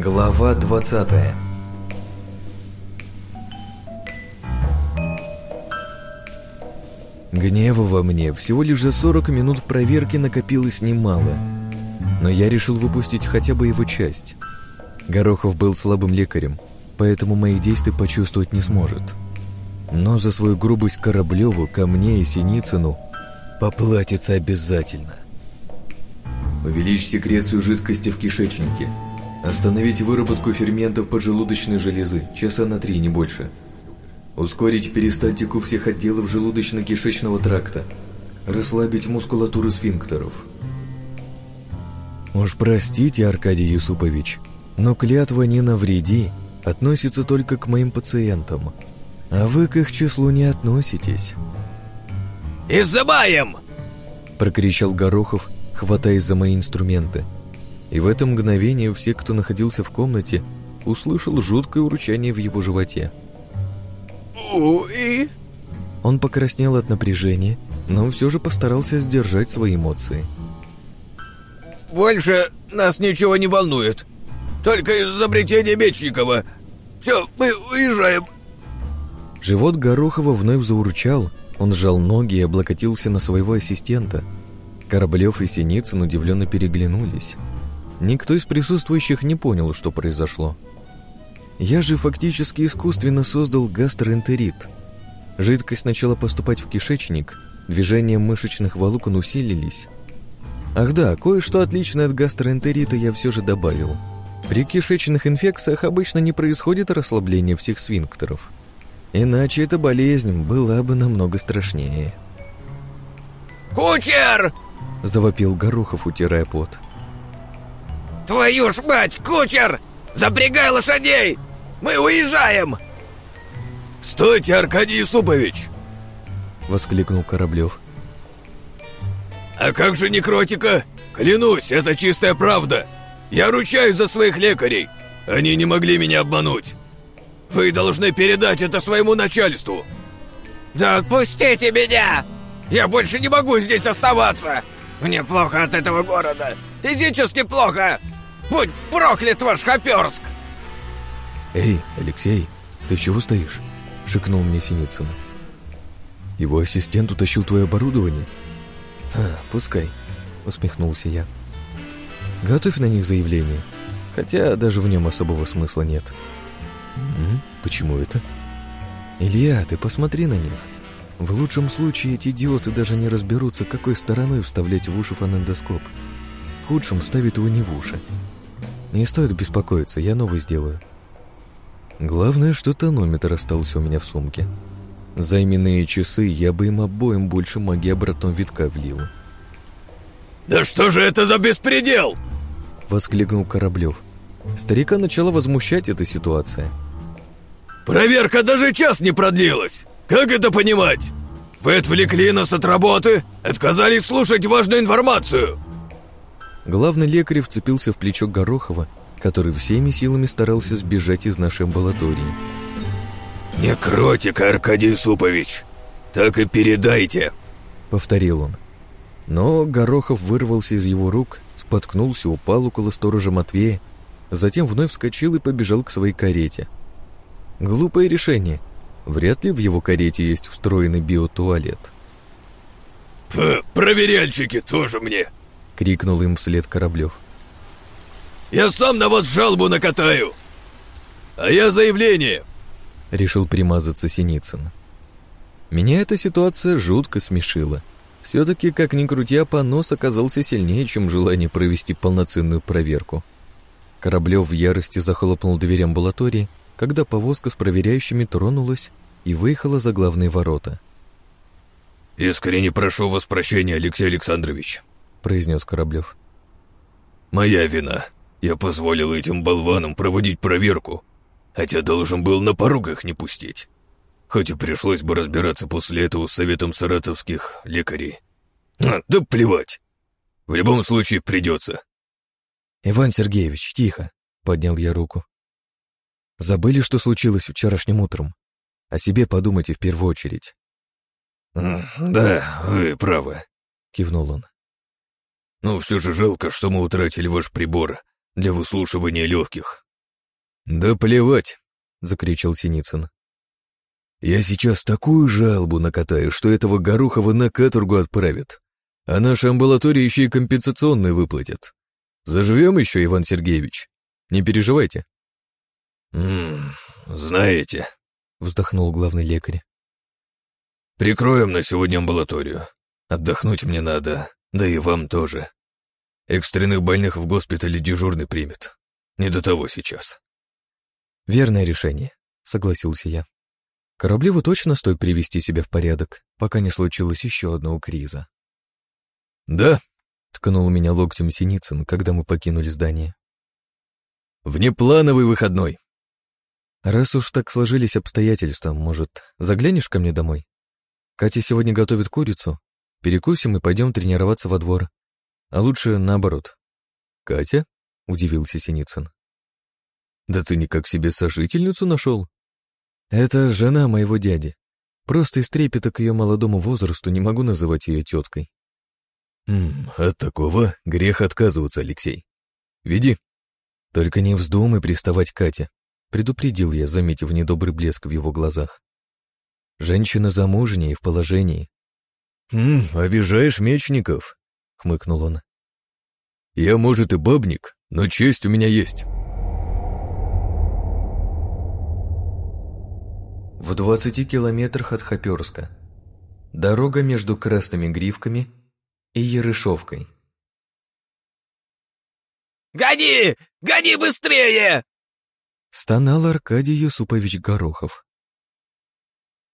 Глава 20 Гнева во мне всего лишь за 40 минут проверки накопилось немало. Но я решил выпустить хотя бы его часть. Горохов был слабым лекарем, поэтому мои действия почувствовать не сможет. Но за свою грубость Кораблеву, ко мне и Синицыну поплатится обязательно. Увеличь секрецию жидкости в кишечнике. Остановить выработку ферментов поджелудочной железы, часа на три, не больше. Ускорить перистальтику всех отделов желудочно-кишечного тракта. Расслабить мускулатуру сфинктеров. Уж простите, Аркадий Юсупович, но клятва «не навреди» относится только к моим пациентам, а вы к их числу не относитесь. «Изымаем!» – прокричал Горохов, хватаясь за мои инструменты. И в это мгновение все, кто находился в комнате, услышал жуткое урчание в его животе. «Уи!» Он покраснел от напряжения, но все же постарался сдержать свои эмоции. «Больше нас ничего не волнует. Только изобретение Мечникова. Все, мы уезжаем!» Живот Горохова вновь заурчал, он сжал ноги и облокотился на своего ассистента. Кораблев и Синицын удивленно переглянулись. Никто из присутствующих не понял, что произошло. Я же фактически искусственно создал гастроэнтерит. Жидкость начала поступать в кишечник, движения мышечных волокон усилились. Ах да, кое-что отличное от гастроэнтерита я все же добавил. При кишечных инфекциях обычно не происходит расслабление всех сфинктеров. Иначе эта болезнь была бы намного страшнее. «Кучер!» — завопил Горохов, утирая пот. «Твою ж мать, кучер! Запрягай лошадей! Мы уезжаем!» «Стойте, Аркадий Юсупович!» — воскликнул Кораблев. «А как же некротика? Клянусь, это чистая правда! Я ручаюсь за своих лекарей! Они не могли меня обмануть! Вы должны передать это своему начальству!» «Да отпустите меня! Я больше не могу здесь оставаться! Мне плохо от этого города! Физически плохо! Будь проклят ваш Хоперск!» «Эй, Алексей, ты чего стоишь?» — шикнул мне Синицын. «Его ассистент утащил твое оборудование?» «А, пускай», — усмехнулся я. «Готовь на них заявление, хотя даже в нем особого смысла нет». М? «Почему это?» «Илья, ты посмотри на них. В лучшем случае эти идиоты даже не разберутся, какой стороной вставлять в уши фонендоскоп. В худшем ставят его не в уши. Не стоит беспокоиться, я новый сделаю». Главное, что тонометр остался у меня в сумке. За именные часы я бы им обоим больше магии обратного витка влил. «Да что же это за беспредел?» — воскликнул Кораблев. Старика начала возмущать эта ситуация. «Проверка даже час не продлилась! Как это понимать? Вы отвлекли нас от работы, отказались слушать важную информацию!» Главный лекарь вцепился в плечо Горохова, который всеми силами старался сбежать из нашей амбулатории. «Некротика, Аркадий Супович! Так и передайте!» — повторил он. Но Горохов вырвался из его рук, споткнулся, упал около сторожа Матвея, затем вновь вскочил и побежал к своей карете. Глупое решение. Вряд ли в его карете есть встроенный биотуалет. «Проверяльщики тоже мне!» — крикнул им вслед Кораблев. «Я сам на вас жалобу накатаю! А я заявление!» — решил примазаться Синицын. Меня эта ситуация жутко смешила. Все-таки, как ни крути, а понос оказался сильнее, чем желание провести полноценную проверку. Кораблев в ярости захлопнул дверь амбулатории, когда повозка с проверяющими тронулась и выехала за главные ворота. «Искренне прошу вас прощения, Алексей Александрович», — произнес Кораблев. «Моя вина. Я позволил этим болванам проводить проверку, хотя должен был на порог их не пустить. Хоть и пришлось бы разбираться после этого с советом саратовских лекарей. А, да плевать. В любом случае придется». «Иван Сергеевич, тихо», — поднял я руку. «Забыли, что случилось вчерашним утром? О себе подумайте в первую очередь». «Да, вы правы», — кивнул он. «Но все же жалко, что мы утратили ваш прибор для выслушивания легких. «Да плевать!» — закричал Синицын. «Я сейчас такую жалобу накатаю, что этого Горохова на каторгу отправят, а нашей амбулатории еще и компенсационные выплатят. Заживем еще, Иван Сергеевич. Не переживайте». «Ммм, знаете», — вздохнул главный лекарь. «Прикроем на сегодня амбулаторию. Отдохнуть мне надо, да и вам тоже. Экстренных больных в госпитале дежурный примет. Не до того сейчас». «Верное решение», — согласился я. Кораблеву точно стоит привести себя в порядок, пока не случилось еще одного криза. «Да», — ткнул меня локтем Синицын, когда мы покинули здание. «Внеплановый выходной». «Раз уж так сложились обстоятельства, может, заглянешь ко мне домой? Катя сегодня готовит курицу. Перекусим и пойдем тренироваться во двор. А лучше наоборот». «Катя?» — удивился Синицын. «Да ты никак себе сожительницу нашел?» «Это жена моего дяди. Просто из трепета к ее молодому возрасту не могу называть ее теткой». «М от такого грех отказываться, Алексей. Веди». «Только не вздумай приставать Катя», — предупредил я, заметив недобрый блеск в его глазах. «Женщина замужняя и в положении». «М обижаешь мечников», — хмыкнул он. «Я, может, и бабник, но честь у меня есть». В двадцати километрах от Хоперска. Дорога между Красными Гривками и Ерышовкой. «Гони! Гони быстрее!» Стонал Аркадий Юсупович Горохов.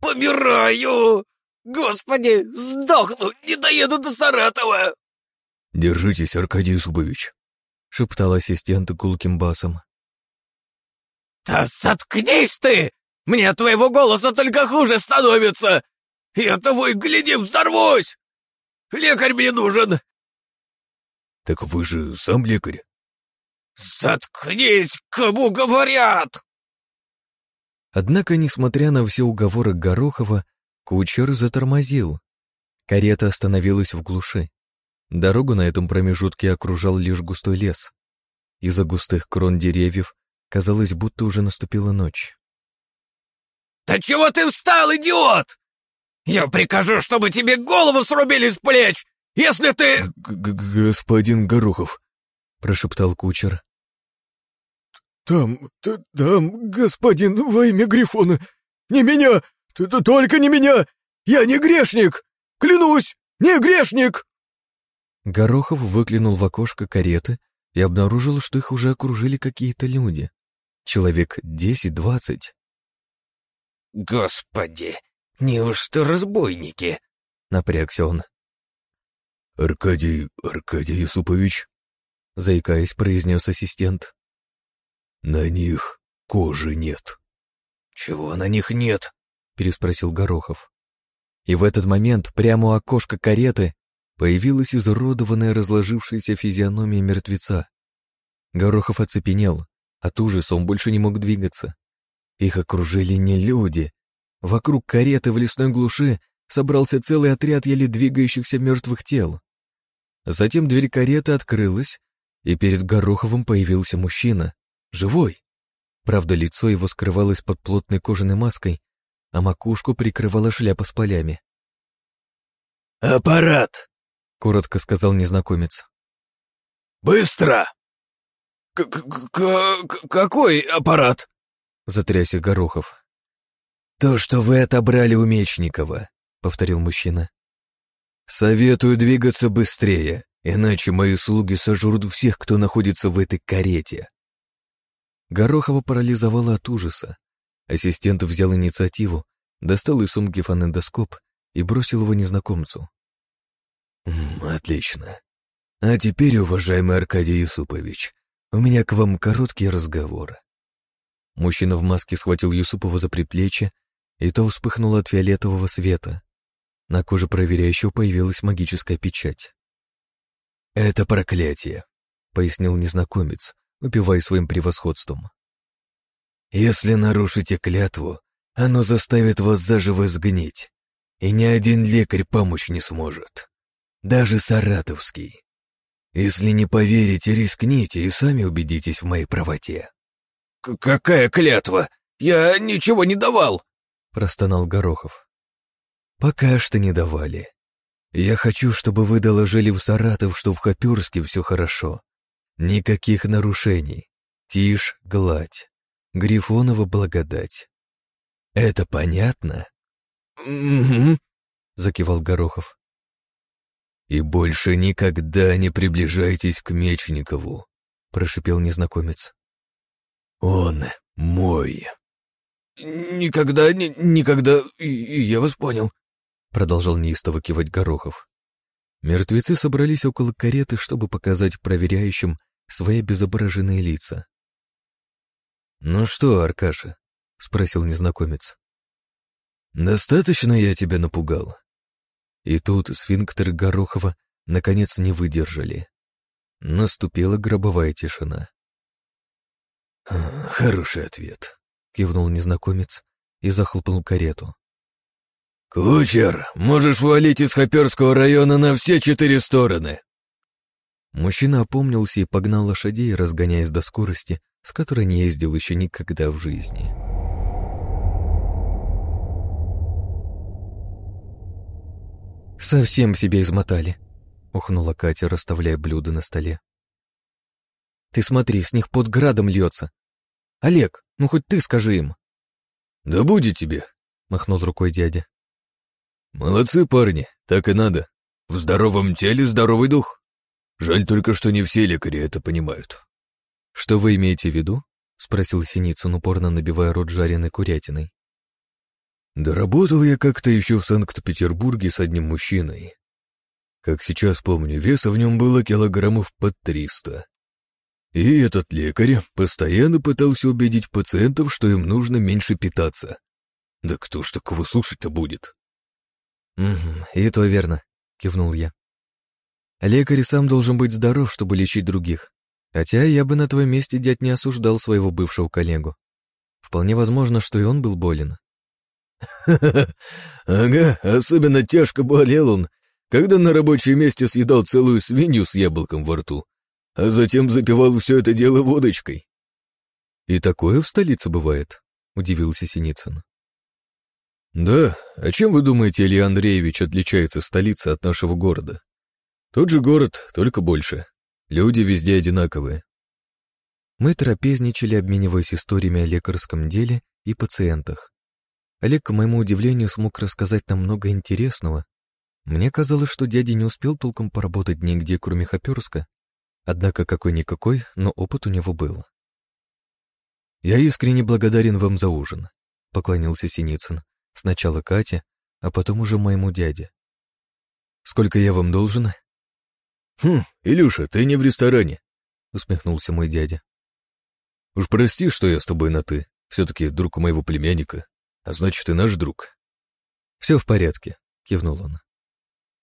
«Помираю! Господи, сдохну, не доеду до Саратова!» «Держитесь, Аркадий Юсупович», — шептал ассистент гулким басом. «Да заткнись ты! Мне от твоего голоса только хуже становится! Я того и гляди, взорвусь! Лекарь мне нужен!» «Так вы же сам лекарь?» «Заткнись, кому говорят!» Однако, несмотря на все уговоры Горохова, кучер затормозил. Карета остановилась в глуши. Дорогу на этом промежутке окружал лишь густой лес. Из-за густых крон деревьев казалось, будто уже наступила ночь. «Да чего ты встал, идиот? Я прикажу, чтобы тебе голову срубили с плеч, если ты...» Г -г «Господин Горохов», — прошептал кучер. «Там, там, господин, во имя Грифона, не меня, т -т только не меня! Я не грешник! Клянусь, не грешник!» Горохов выглянул в окошко кареты и обнаружил, что их уже окружили какие-то люди. Человек десять-двадцать. «Господи, неужто разбойники?» — напрягся он. «Аркадий, Аркадий Юсупович», — заикаясь, произнес ассистент. «На них кожи нет». «Чего на них нет?» — переспросил Горохов. И в этот момент прямо у окошка кареты появилась изуродованная разложившаяся физиономия мертвеца. Горохов оцепенел, от ужаса он больше не мог двигаться. Их окружили не люди. Вокруг кареты в лесной глуши собрался целый отряд еле двигающихся мертвых тел. Затем дверь кареты открылась, и перед Гороховым появился мужчина, живой. Правда, лицо его скрывалось под плотной кожаной маской, а макушку прикрывала шляпа с полями. «Аппарат!» — коротко сказал незнакомец. «Быстро!» К -к -к «Какой аппарат?» — затрясся Горохов. «То, что вы отобрали у Мечникова», — повторил мужчина. «Советую двигаться быстрее, иначе мои слуги сожрут всех, кто находится в этой карете». Горохова парализовала от ужаса. Ассистент взял инициативу, достал из сумки фонендоскоп и бросил его незнакомцу. «Отлично. А теперь, уважаемый Аркадий Юсупович, у меня к вам короткий разговор». Мужчина в маске схватил Юсупова за предплечье, и то вспыхнуло от фиолетового света. На коже проверяющего появилась магическая печать. «Это проклятие», — пояснил незнакомец, упивая своим превосходством. «Если нарушите клятву, оно заставит вас заживо сгнить, и ни один лекарь помочь не сможет, даже саратовский. Если не поверите, рискните и сами убедитесь в моей правоте». какая клятва? Я ничего не давал!» — простонал Горохов. «Пока что не давали. Я хочу, чтобы вы доложили в Саратов, что в Хоперске все хорошо. Никаких нарушений. Тишь, гладь. Грифонова благодать. Это понятно?» «Угу», — закивал Горохов. «И больше никогда не приближайтесь к Мечникову», — прошипел незнакомец. «Он мой». «Никогда, ни, никогда, я вас понял», — продолжал неистово кивать Горохов. Мертвецы собрались около кареты, чтобы показать проверяющим свои обезображенные лица. «Ну что, Аркаша?» — спросил незнакомец. «Достаточно я тебя напугал?» И тут сфинктеры Горохова наконец не выдержали. Наступила гробовая тишина. «Хороший ответ», — кивнул незнакомец и захлопнул карету. «Кучер, можешь валить из Хоперского района на все четыре стороны!» Мужчина опомнился и погнал лошадей, разгоняясь до скорости, с которой не ездил еще никогда в жизни. «Совсем себе измотали», — ухнула Катя, расставляя блюда на столе. «Ты смотри, с них под градом льется. Олег, ну хоть ты скажи им». «Да будет тебе», — махнул рукой дядя. «Молодцы, парни, так и надо. В здоровом теле здоровый дух. Жаль только, что не все лекари это понимают». «Что вы имеете в виду?» — спросил Синицын, упорно набивая рот жареной курятиной. Доработал я как-то еще в Санкт-Петербурге с одним мужчиной. Как сейчас помню, веса в нем было килограммов под триста. И этот лекарь постоянно пытался убедить пациентов, что им нужно меньше питаться. Да кто ж такого слушать-то будет? «Угу, и то верно», — кивнул я. «Лекарь сам должен быть здоров, чтобы лечить других. Хотя я бы на твоем месте, дядь, не осуждал своего бывшего коллегу. Вполне возможно, что и он был болен. Ага, особенно тяжко болел он, когда на рабочем месте съедал целую свинью с яблоком во рту, а затем запивал все это дело водочкой. «И такое в столице бывает?» — удивился Синицын. «Да, а чем вы думаете, Илья Андреевич отличается столица от нашего города? Тот же город, только больше. Люди везде одинаковые». Мы трапезничали, обмениваясь историями о лекарском деле и пациентах. Олег, к моему удивлению, смог рассказать нам много интересного. Мне казалось, что дядя не успел толком поработать нигде, кроме Хоперска. Однако какой-никакой, но опыт у него был. «Я искренне благодарен вам за ужин», — поклонился Синицын. Сначала Кате, а потом уже моему дяде. «Сколько я вам должен?» «Хм, Илюша, ты не в ресторане», — усмехнулся мой дядя. «Уж прости, что я с тобой на «ты», все-таки друг моего племянника. А значит, и наш друг. Все в порядке, кивнул он.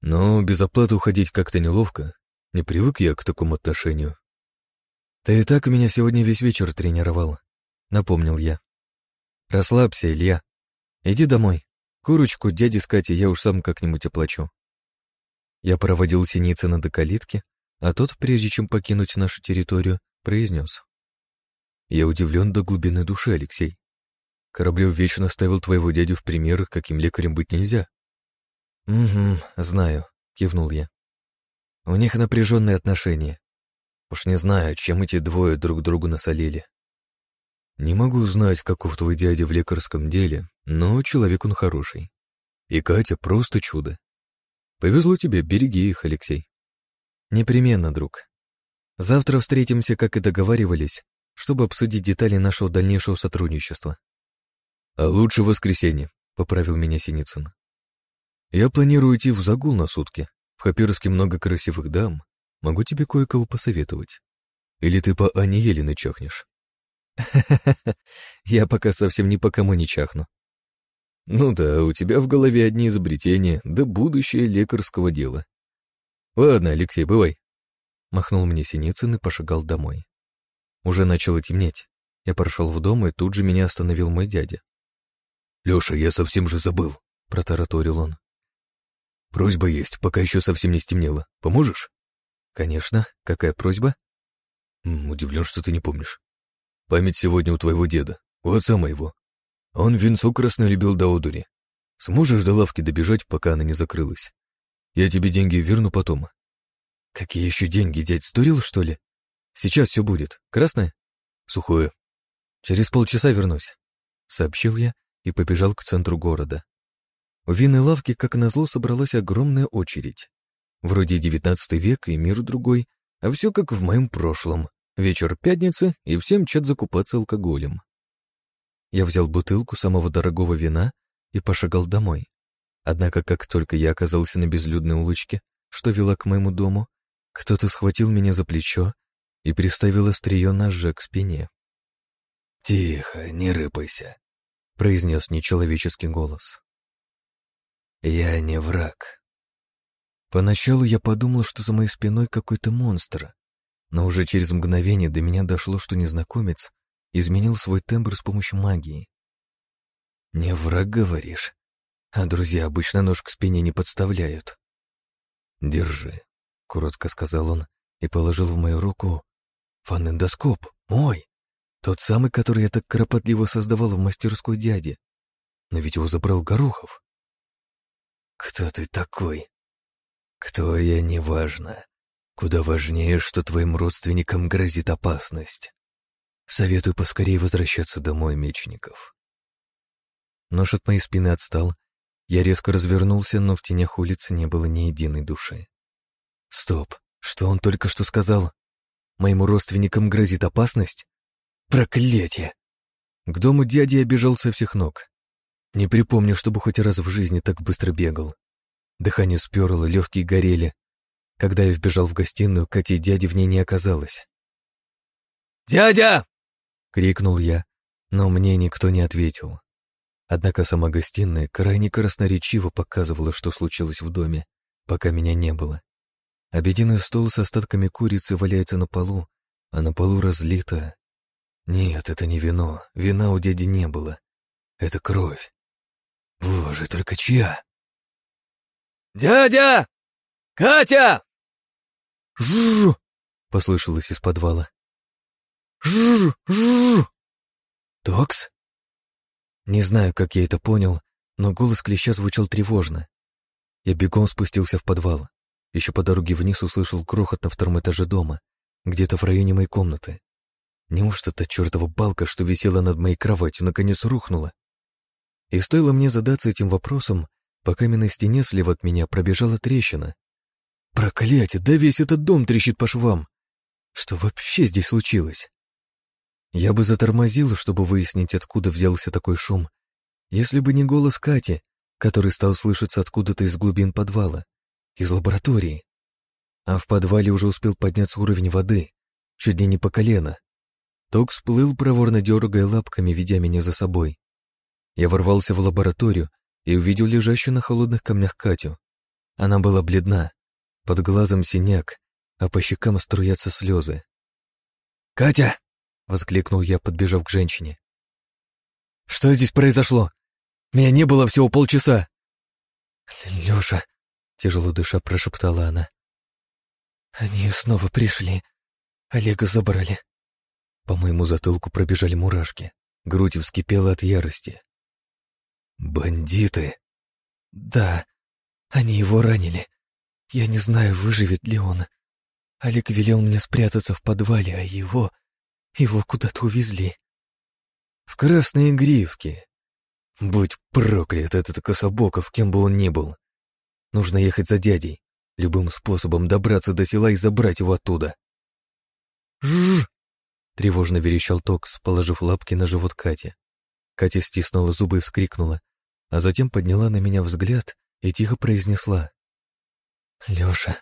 Но без оплаты уходить как-то неловко. Не привык я к такому отношению. Ты и так меня сегодня весь вечер тренировал, напомнил я. Расслабься, Илья. Иди домой. Курочку дяди с Катей я уж сам как-нибудь оплачу. Я проводил Синицына до калитки, а тот, прежде чем покинуть нашу территорию, произнес. Я удивлен до глубины души, Алексей. Кораблев вечно ставил твоего дядю в пример, каким лекарем быть нельзя. Угу, знаю, кивнул я. У них напряженные отношения. Уж не знаю, чем эти двое друг другу насолили. Не могу знать, каков твой дядя в лекарском деле, но человек он хороший. И Катя просто чудо. Повезло тебе, береги их, Алексей. Непременно, друг. Завтра встретимся, как и договаривались, чтобы обсудить детали нашего дальнейшего сотрудничества. «А лучше в воскресенье», — поправил меня Синицын. «Я планирую идти в загул на сутки. В Хаперске много красивых дам. Могу тебе кое-кого посоветовать. Или ты по Ане Елены чахнешь?» Я пока совсем ни по кому не чахну. Ну да, у тебя в голове одни изобретения, да будущее лекарского дела. Ладно, Алексей, бывай. Махнул мне Синицын и пошагал домой. Уже начало темнеть. Я прошел в дом, и тут же меня остановил мой дядя. «Леша, я совсем же забыл», — протараторил он. «Просьба есть, пока еще совсем не стемнело. Поможешь?» «Конечно. Какая просьба?» М, «Удивлен, что ты не помнишь». Память сегодня у твоего деда, у отца моего. Он венцу красно любил до одури. Сможешь до лавки добежать, пока она не закрылась? Я тебе деньги верну потом. Какие еще деньги, дядь, стурил, что ли? Сейчас все будет. Красное? Сухое. Через полчаса вернусь, сообщил я и побежал к центру города. У винной лавки, как назло, собралась огромная очередь. Вроде девятнадцатый век и мир другой, а все как в моем прошлом. Вечер пятницы, и всем чат закупаться алкоголем. Я взял бутылку самого дорогого вина и пошагал домой. Однако, как только я оказался на безлюдной улочке, что вела к моему дому, кто-то схватил меня за плечо и приставил острие ножа к спине. «Тихо, не рыпайся», — произнес нечеловеческий голос. «Я не враг». Поначалу я подумал, что за моей спиной какой-то монстр, но уже через мгновение до меня дошло, что незнакомец изменил свой тембр с помощью магии. «Не враг, говоришь? А друзья обычно нож к спине не подставляют». «Держи», — коротко сказал он и положил в мою руку фонендоскоп, мой, тот самый, который я так кропотливо создавал в мастерской дяди. Но ведь его забрал Горохов. «Кто ты такой?» «Кто я, неважно. Куда важнее, что твоим родственникам грозит опасность. Советую поскорее возвращаться домой, Мечников. Нож от моей спины отстал. Я резко развернулся, но в тенях улицы не было ни единой души. Стоп, что он только что сказал? Моим родственникам грозит опасность? Проклятие! К дому дяди я бежал со всех ног. Не припомню, чтобы хоть раз в жизни так быстро бегал. Дыхание сперло, легкие горели, когда я вбежал в гостиную, Кати и дяди в ней не оказалось. «Дядя!» — крикнул я, но мне никто не ответил. Однако сама гостиная крайне красноречиво показывала, что случилось в доме, пока меня не было. Обеденный стол с остатками курицы валяется на полу, а на полу разлито... Нет, это не вино, вина у дяди не было. Это кровь. Боже, только чья? «Дядя! Катя!» «Жжж!» — послышалось из подвала. «Жжж! Жжж!» «Токс?» Не знаю, как я это понял, но голос клеща звучал тревожно. Я бегом спустился в подвал. Еще по дороге вниз услышал грохот на втором этаже дома, где-то в районе моей комнаты. Неужто та чертова балка, что висела над моей кроватью, наконец рухнула? И стоило мне задаться этим вопросом, по каменной стене слева от меня пробежала трещина, Проклятие, да весь этот дом трещит по швам. Что вообще здесь случилось? Я бы затормозил, чтобы выяснить, откуда взялся такой шум, если бы не голос Кати, который стал слышаться откуда-то из глубин подвала, из лаборатории. А в подвале уже успел подняться уровень воды, чуть ли не по колено. Ток всплыл, проворно дергая лапками, ведя меня за собой. Я ворвался в лабораторию и увидел лежащую на холодных камнях Катю. Она была бледна, под глазом синяк, а по щекам струятся слезы. «Катя!» — воскликнул я, подбежав к женщине. «Что здесь произошло? Меня не было всего полчаса!» «Лёша!» — тяжело дыша прошептала она. «Они снова пришли. Олега забрали». По моему затылку пробежали мурашки. Грудь вскипела от ярости. «Бандиты?» «Да, они его ранили. Я не знаю, выживет ли он. Олег велел мне спрятаться в подвале, а его... его куда-то увезли. В красные гривки. Будь проклят этот Кособоков, кем бы он ни был. Нужно ехать за дядей, любым способом добраться до села и забрать его оттуда. Жжж! Тревожно верещал Токс, положив лапки на живот Кати. Катя стиснула зубы и вскрикнула, а затем подняла на меня взгляд и тихо произнесла. «Лёша,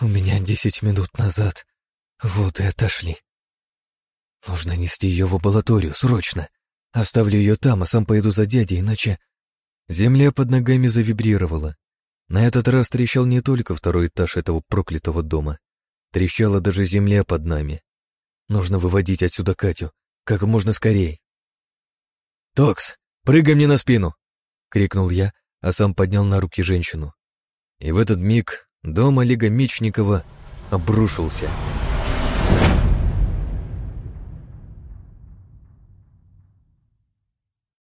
у меня десять минут назад воды отошли. Нужно нести её в лабораторию, срочно. Оставлю её там, а сам поеду за дядей, иначе...» Земля под ногами завибрировала. На этот раз трещал не только второй этаж этого проклятого дома. Трещала даже земля под нами. Нужно выводить отсюда Катю, как можно скорее. «Токс, прыгай мне на спину!» — крикнул я, а сам поднял на руки женщину. И в этот миг Дом Олега Мечникова обрушился.